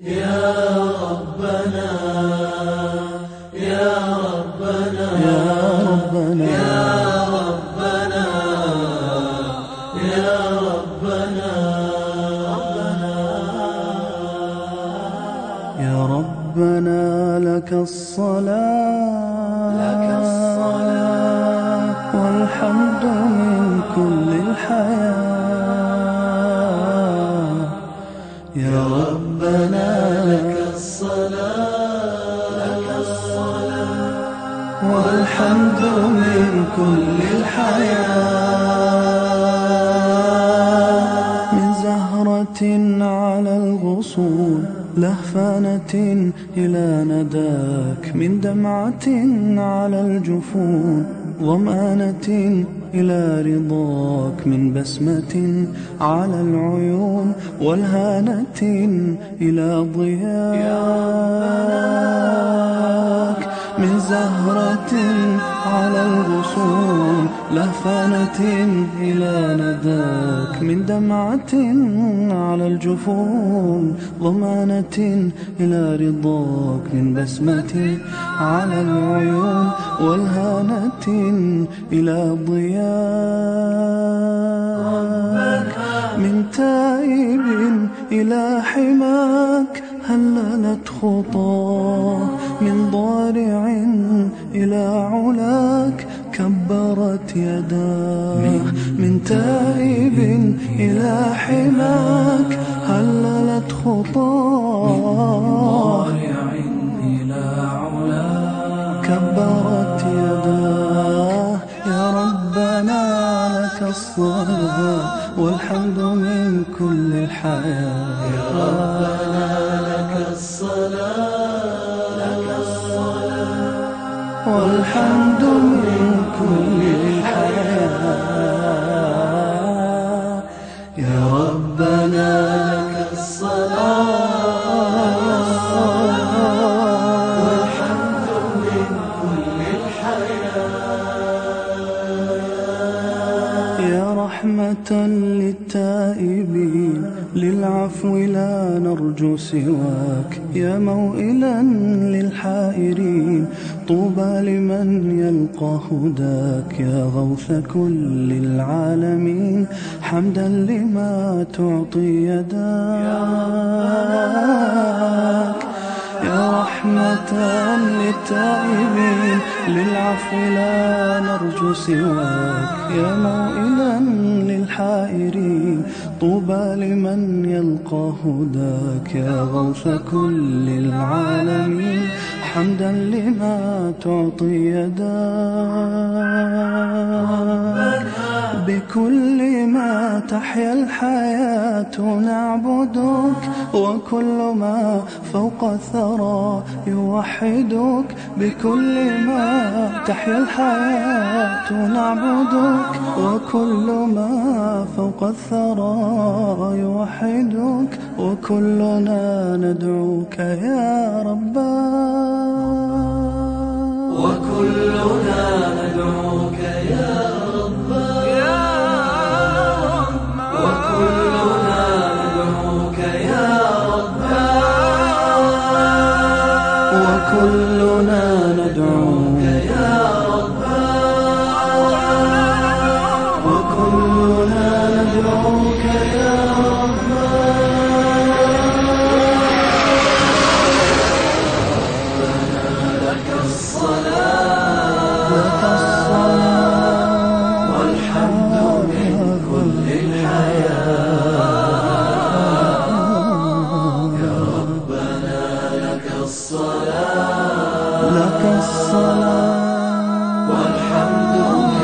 يا ربنا يا ربنا يا ربنا. يا ربنا يا ربنا. يا ربنا لك الصلاة. لك الصلاة. والحمد من كل الحياة. يا ربنا. والحمد من كل الحياة. من زهرة على الغصون لهفانة إلى نداك. من دمعة على الجفون ظمآنة إلى رضاك. من بسمة على العيون والهانة إلى ضياك من زهرة على الغصون لهفانة إلى نداك. من دمعة على الجفون ضمانة إلى رضاك. من بسمة على العيون والهانة إلى ضياك من تائب إلى حماك هللت خطاه من ضارع إلى علاك كبرت يداه من تائب إلى حماك هللت خطاه إلى علاك كبرت يداه يا ربنا لك الصلاة والحمد من كل الحياة. يا ربنا لك الصلاة والحمد من كل الحياة. يا ربنا لك الصلاة. والحمد من كل الحياة. يا رحمة للتائبين للعفو لا نرجو سواك يا موئلا للحائرين طوبى لمن يلقى هداك يا غوث كل العالمين حمدا لما تعطي يداك. للتائبين. للعفو لا نرجو سواك. يا موئلا للحائرين. طوبى لمن يلقى هداك. يا غوث كل العالمين. حمدا لما تعطي يداك. بكل ما تحيا الحياة نعبدك وكل ما فوق الثرى يوحدك. بكل ما تحيا الحياة نعبدك وكل ما فوق الثرى يوحدك. وكلنا ندعوك يا رباه وكلنا وكلنا الصلاة والحمد لله.